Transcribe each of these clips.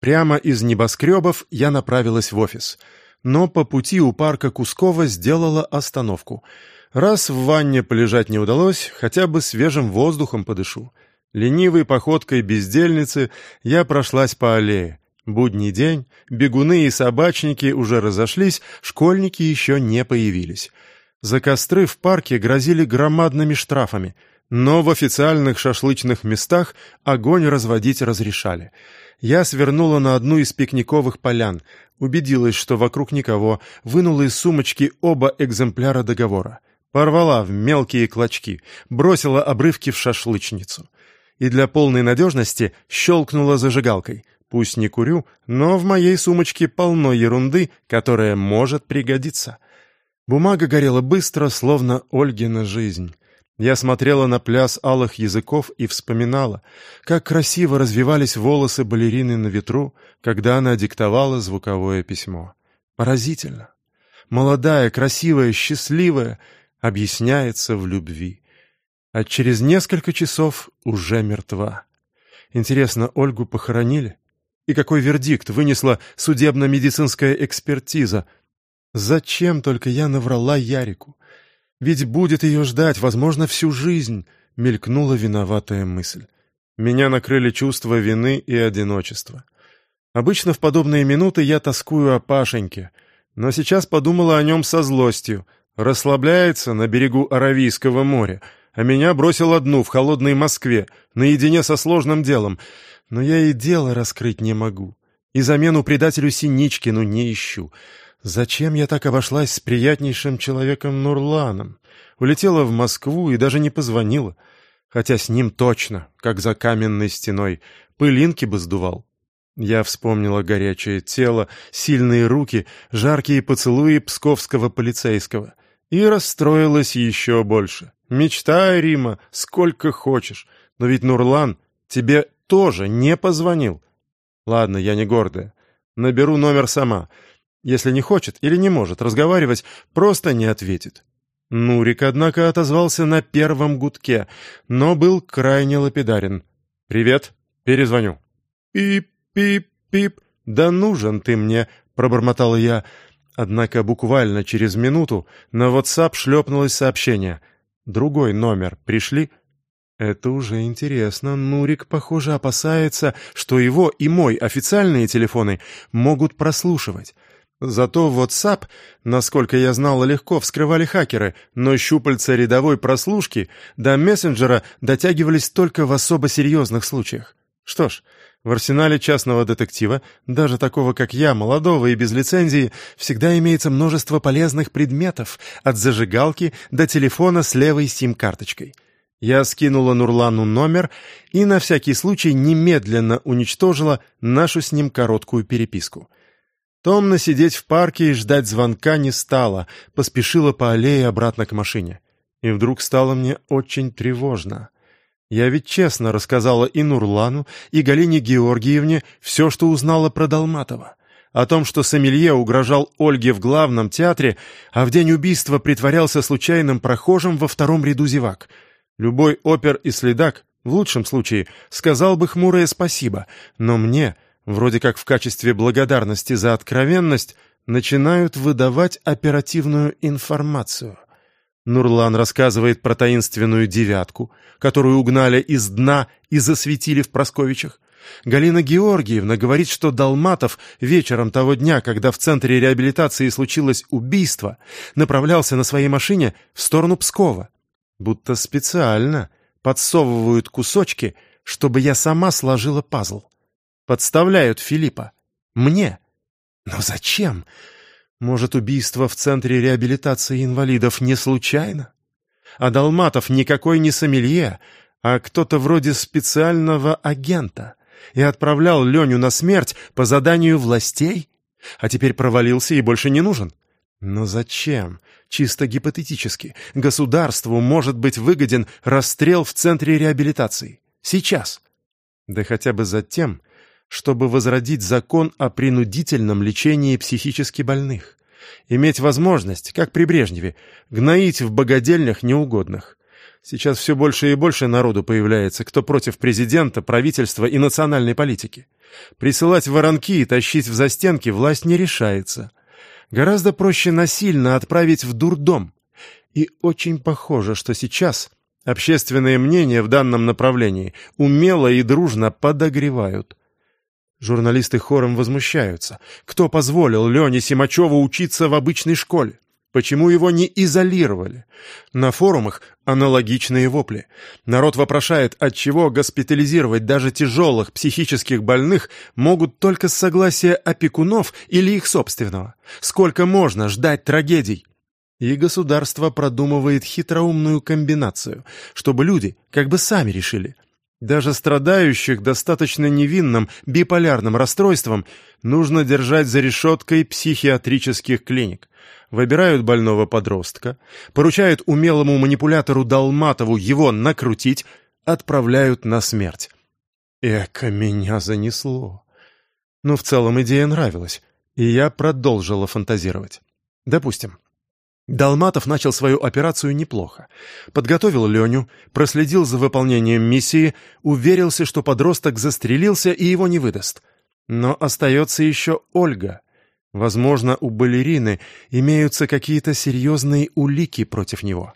Прямо из небоскребов я направилась в офис. Но по пути у парка Кускова сделала остановку. Раз в ванне полежать не удалось, хотя бы свежим воздухом подышу. Ленивой походкой бездельницы я прошлась по аллее. Будний день, бегуны и собачники уже разошлись, школьники еще не появились. За костры в парке грозили громадными штрафами, но в официальных шашлычных местах огонь разводить разрешали — я свернула на одну из пикниковых полян, убедилась, что вокруг никого, вынула из сумочки оба экземпляра договора. Порвала в мелкие клочки, бросила обрывки в шашлычницу. И для полной надежности щелкнула зажигалкой. Пусть не курю, но в моей сумочке полно ерунды, которая может пригодиться. Бумага горела быстро, словно Ольгина жизнь. Я смотрела на пляс алых языков и вспоминала, как красиво развивались волосы балерины на ветру, когда она диктовала звуковое письмо. Поразительно. Молодая, красивая, счастливая объясняется в любви. А через несколько часов уже мертва. Интересно, Ольгу похоронили? И какой вердикт вынесла судебно-медицинская экспертиза? Зачем только я наврала Ярику? Ведь будет ее ждать, возможно, всю жизнь, мелькнула виноватая мысль. Меня накрыли чувства вины и одиночества. Обычно в подобные минуты я тоскую о Пашеньке, но сейчас подумала о нем со злостью. Расслабляется на берегу Аравийского моря, а меня бросил одну в холодной Москве, наедине со сложным делом. Но я и дело раскрыть не могу, и замену предателю Синичкину не ищу. Зачем я так обошлась с приятнейшим человеком Нурланом? Улетела в Москву и даже не позвонила. Хотя с ним точно, как за каменной стеной, пылинки бы сдувал. Я вспомнила горячее тело, сильные руки, жаркие поцелуи псковского полицейского. И расстроилась еще больше. Мечтай, Рима, сколько хочешь. Но ведь Нурлан тебе тоже не позвонил. Ладно, я не гордая. Наберу номер сама. Если не хочет или не может разговаривать, просто не ответит. Нурик, однако, отозвался на первом гудке, но был крайне лапидарен. «Привет, перезвоню». «Пип-пип-пип, да нужен ты мне», — пробормотал я. Однако буквально через минуту на WhatsApp шлепнулось сообщение. «Другой номер пришли?» Это уже интересно. Нурик, похоже, опасается, что его и мой официальные телефоны могут прослушивать. Зато WhatsApp, насколько я знал, легко вскрывали хакеры, но щупальца рядовой прослушки до мессенджера дотягивались только в особо серьезных случаях. Что ж, в арсенале частного детектива, даже такого как я, молодого и без лицензии, всегда имеется множество полезных предметов, от зажигалки до телефона с левой сим-карточкой. Я скинула Нурлану номер и на всякий случай немедленно уничтожила нашу с ним короткую переписку — Томно сидеть в парке и ждать звонка не стало, поспешила по аллее обратно к машине. И вдруг стало мне очень тревожно. Я ведь честно рассказала и Нурлану, и Галине Георгиевне все, что узнала про Долматова. О том, что Сомелье угрожал Ольге в главном театре, а в день убийства притворялся случайным прохожим во втором ряду зевак. Любой опер и следак, в лучшем случае, сказал бы хмурое спасибо, но мне вроде как в качестве благодарности за откровенность, начинают выдавать оперативную информацию. Нурлан рассказывает про таинственную девятку, которую угнали из дна и засветили в Просковичах. Галина Георгиевна говорит, что Долматов вечером того дня, когда в центре реабилитации случилось убийство, направлялся на своей машине в сторону Пскова. Будто специально подсовывают кусочки, чтобы я сама сложила пазл. Подставляют Филиппа. Мне. Но зачем? Может, убийство в центре реабилитации инвалидов не случайно? А Долматов никакой не сомелье, а кто-то вроде специального агента и отправлял Леню на смерть по заданию властей? А теперь провалился и больше не нужен? Но зачем? Чисто гипотетически. Государству может быть выгоден расстрел в центре реабилитации. Сейчас. Да хотя бы за тем, чтобы возродить закон о принудительном лечении психически больных. Иметь возможность, как при Брежневе, гноить в богадельнях неугодных. Сейчас все больше и больше народу появляется, кто против президента, правительства и национальной политики. Присылать воронки и тащить в застенки власть не решается. Гораздо проще насильно отправить в дурдом. И очень похоже, что сейчас общественное мнение в данном направлении умело и дружно подогревают. Журналисты хором возмущаются. Кто позволил Лене Симачеву учиться в обычной школе? Почему его не изолировали? На форумах аналогичные вопли. Народ вопрошает, от чего госпитализировать даже тяжелых психических больных могут только с согласия опекунов или их собственного. Сколько можно ждать трагедий? И государство продумывает хитроумную комбинацию, чтобы люди как бы сами решили. Даже страдающих достаточно невинным биполярным расстройством нужно держать за решеткой психиатрических клиник выбирают больного подростка, поручают умелому манипулятору Долматову его накрутить, отправляют на смерть. Эко меня занесло. Но в целом идея нравилась, и я продолжила фантазировать. Допустим, Долматов начал свою операцию неплохо. Подготовил Леню, проследил за выполнением миссии, уверился, что подросток застрелился и его не выдаст. Но остается еще Ольга — Возможно, у балерины имеются какие-то серьезные улики против него.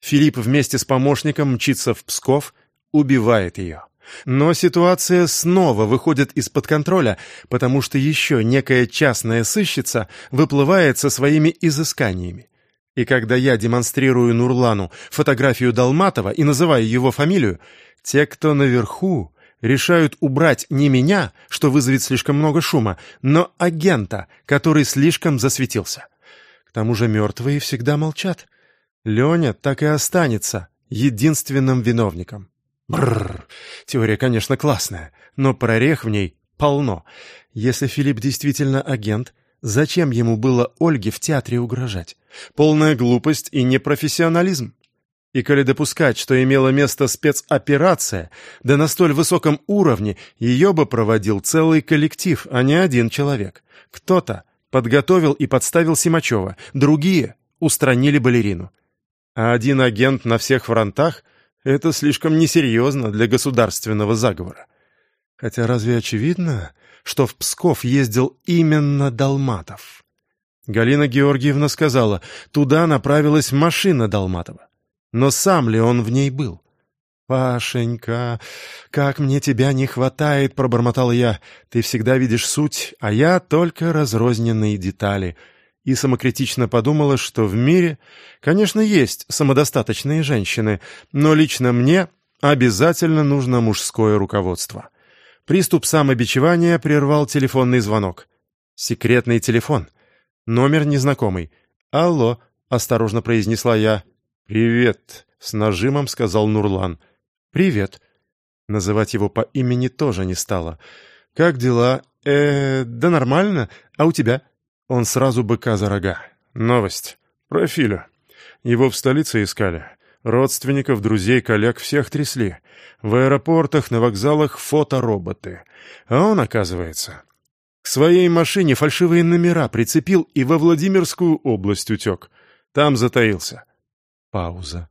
Филипп вместе с помощником мчится в Псков, убивает ее. Но ситуация снова выходит из-под контроля, потому что еще некая частная сыщица выплывает со своими изысканиями. И когда я демонстрирую Нурлану фотографию Долматова и называю его фамилию, те, кто наверху, решают убрать не меня, что вызовет слишком много шума, но агента, который слишком засветился. К тому же мертвые всегда молчат. Леня так и останется единственным виновником. Бррр, теория, конечно, классная, но прорех в ней полно. Если Филипп действительно агент, зачем ему было Ольге в театре угрожать? Полная глупость и непрофессионализм. И коли допускать, что имела место спецоперация, да на столь высоком уровне, ее бы проводил целый коллектив, а не один человек. Кто-то подготовил и подставил Симачева, другие устранили балерину. А один агент на всех фронтах — это слишком несерьезно для государственного заговора. Хотя разве очевидно, что в Псков ездил именно Долматов? Галина Георгиевна сказала, туда направилась машина Долматова. Но сам ли он в ней был? «Пашенька, как мне тебя не хватает!» — пробормотал я. «Ты всегда видишь суть, а я только разрозненные детали». И самокритично подумала, что в мире, конечно, есть самодостаточные женщины, но лично мне обязательно нужно мужское руководство. Приступ самобичевания прервал телефонный звонок. Секретный телефон. Номер незнакомый. «Алло», — осторожно произнесла я. «Привет», — с нажимом сказал Нурлан. «Привет». Называть его по имени тоже не стало. «Как дела?» «Э, да нормально. А у тебя?» Он сразу быка за рога. «Новость. Про Филю. Его в столице искали. Родственников, друзей, коллег всех трясли. В аэропортах, на вокзалах фотороботы. А он, оказывается, к своей машине фальшивые номера прицепил и во Владимирскую область утек. Там затаился. Пауза.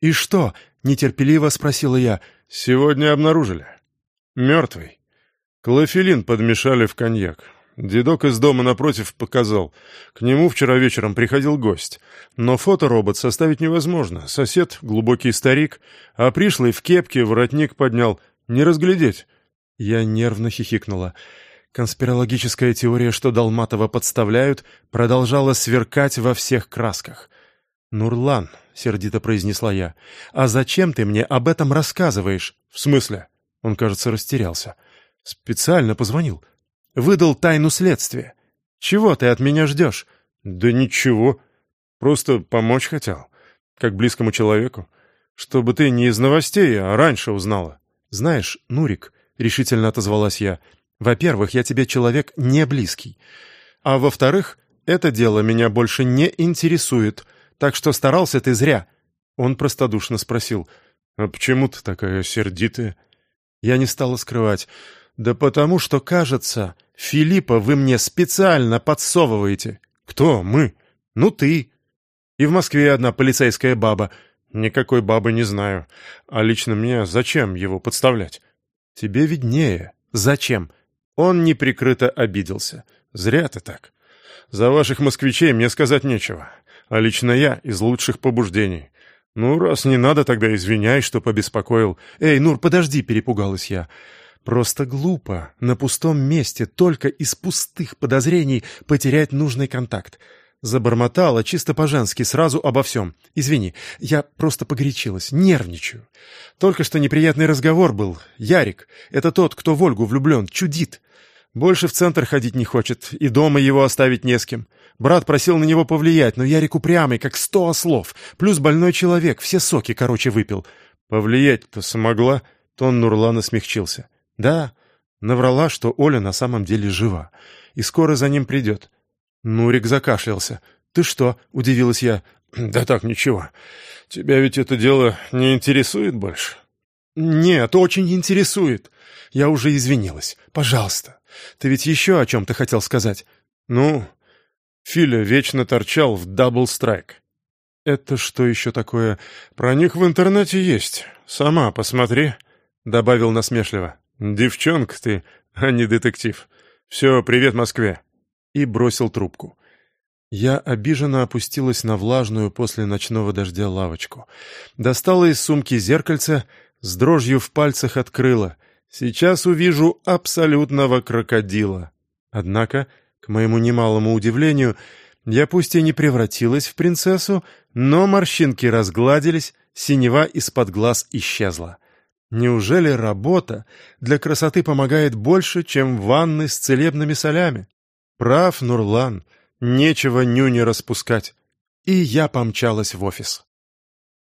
«И что?» — нетерпеливо спросила я. «Сегодня обнаружили. Мертвый. Клофелин подмешали в коньяк. Дедок из дома напротив показал. К нему вчера вечером приходил гость. Но фоторобот составить невозможно. Сосед — глубокий старик, а пришлый в кепке воротник поднял. Не разглядеть». Я нервно хихикнула. Конспирологическая теория, что Долматова подставляют, продолжала сверкать во всех красках. «Нурлан», — сердито произнесла я, — «а зачем ты мне об этом рассказываешь?» «В смысле?» Он, кажется, растерялся. «Специально позвонил. Выдал тайну следствия. Чего ты от меня ждешь?» «Да ничего. Просто помочь хотел. Как близкому человеку. Чтобы ты не из новостей, а раньше узнала». «Знаешь, Нурик», — решительно отозвалась я, — «во-первых, я тебе человек не близкий. А во-вторых, это дело меня больше не интересует» так что старался ты зря». Он простодушно спросил, «А почему ты такая сердитая?» Я не стала скрывать. «Да потому что, кажется, Филиппа вы мне специально подсовываете». «Кто? Мы?» «Ну, ты». «И в Москве одна полицейская баба». «Никакой бабы не знаю. А лично мне зачем его подставлять?» «Тебе виднее. Зачем?» Он неприкрыто обиделся. «Зря ты так. За ваших москвичей мне сказать нечего. А лично я из лучших побуждений. Ну, раз не надо, тогда извиняй, что побеспокоил. Эй, Нур, подожди, перепугалась я. Просто глупо на пустом месте только из пустых подозрений потерять нужный контакт. Забормотала чисто по-женски сразу обо всем. «Извини, я просто погорячилась, нервничаю. Только что неприятный разговор был. Ярик, это тот, кто в Ольгу влюблен, чудит. Больше в центр ходить не хочет, и дома его оставить не с кем. Брат просил на него повлиять, но Ярик упрямый, как сто ослов. Плюс больной человек, все соки, короче, выпил. Повлиять-то смогла?» Тон Нурлана смягчился. «Да, наврала, что Оля на самом деле жива, и скоро за ним придет. Нурик закашлялся. «Ты что?» — удивилась я. «Да так, ничего. Тебя ведь это дело не интересует больше?» «Нет, очень интересует. Я уже извинилась. Пожалуйста. Ты ведь еще о чем-то хотел сказать?» «Ну, Филя вечно торчал в Double Strike». «Это что еще такое? Про них в интернете есть. Сама посмотри», — добавил насмешливо. «Девчонка ты, а не детектив. Все, привет Москве» и бросил трубку. Я обиженно опустилась на влажную после ночного дождя лавочку. Достала из сумки зеркальце, с дрожью в пальцах открыла. Сейчас увижу абсолютного крокодила. Однако, к моему немалому удивлению, я пусть и не превратилась в принцессу, но морщинки разгладились, синева из-под глаз исчезла. Неужели работа для красоты помогает больше, чем ванны с целебными солями? Прав, Нурлан, нечего нюни распускать. И я помчалась в офис.